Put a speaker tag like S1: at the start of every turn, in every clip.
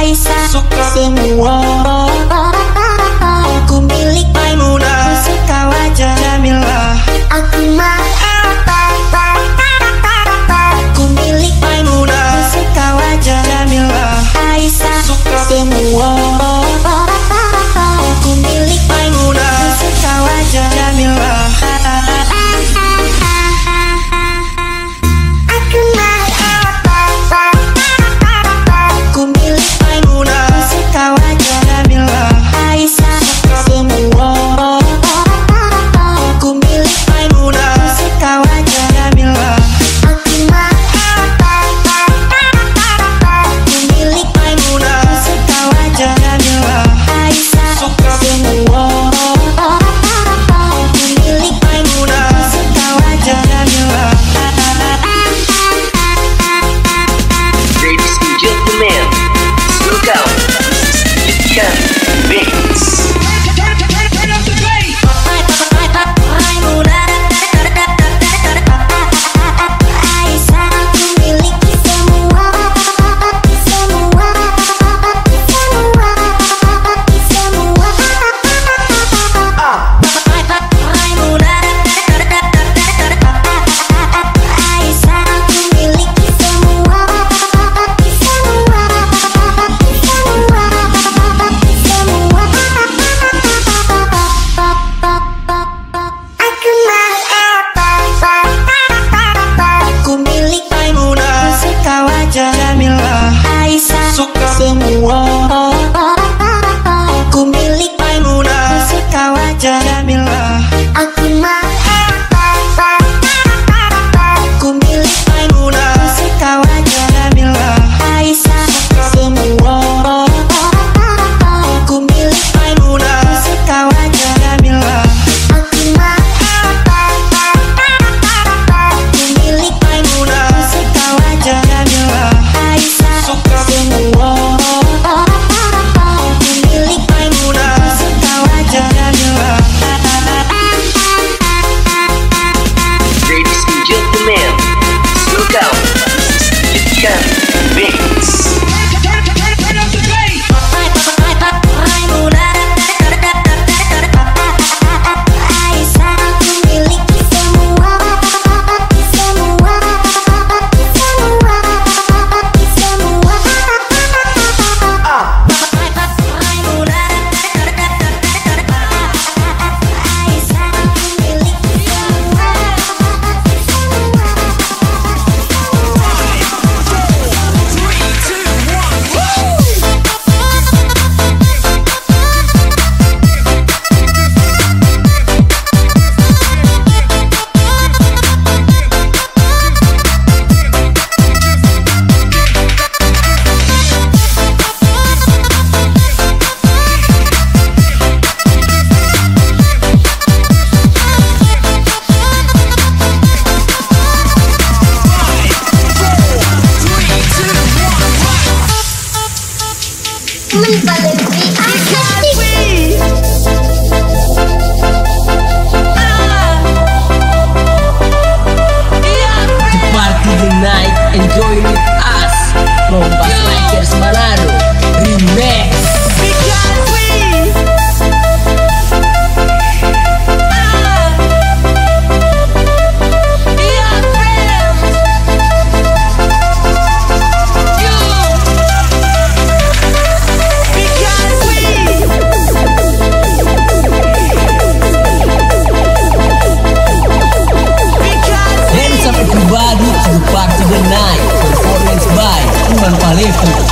S1: Aisyah
S2: Suka semua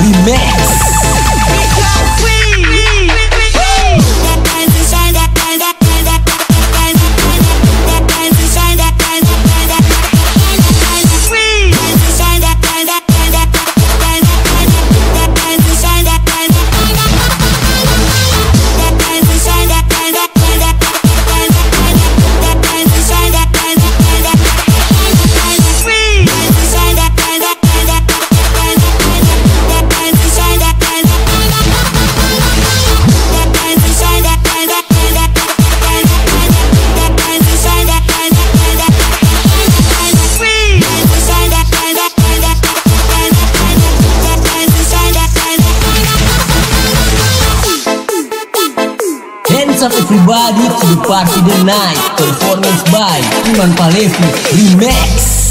S3: Remix. What's everybody to the party tonight Performance by Iman Palevi Remix.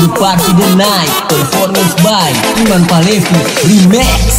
S3: do Parque do Night, performance by Iman Palefu, remix.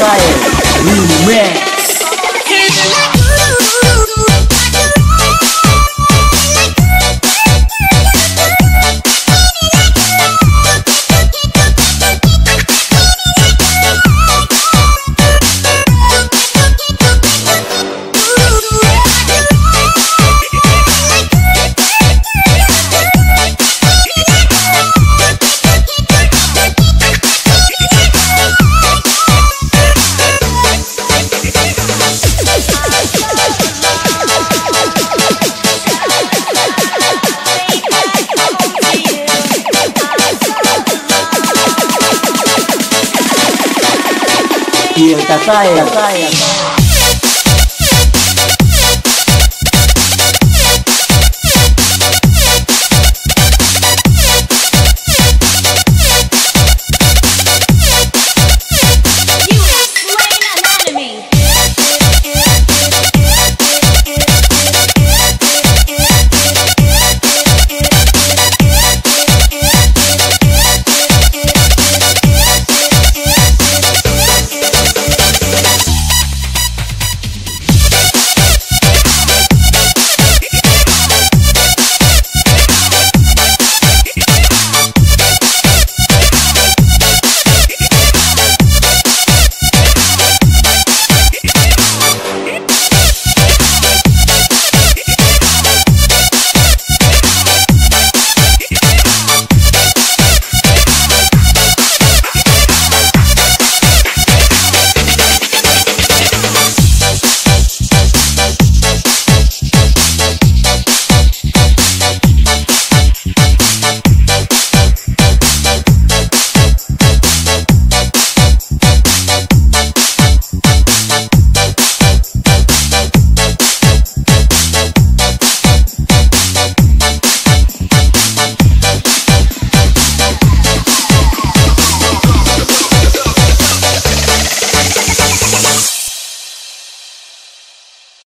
S1: try.
S2: 有在呀，在呀。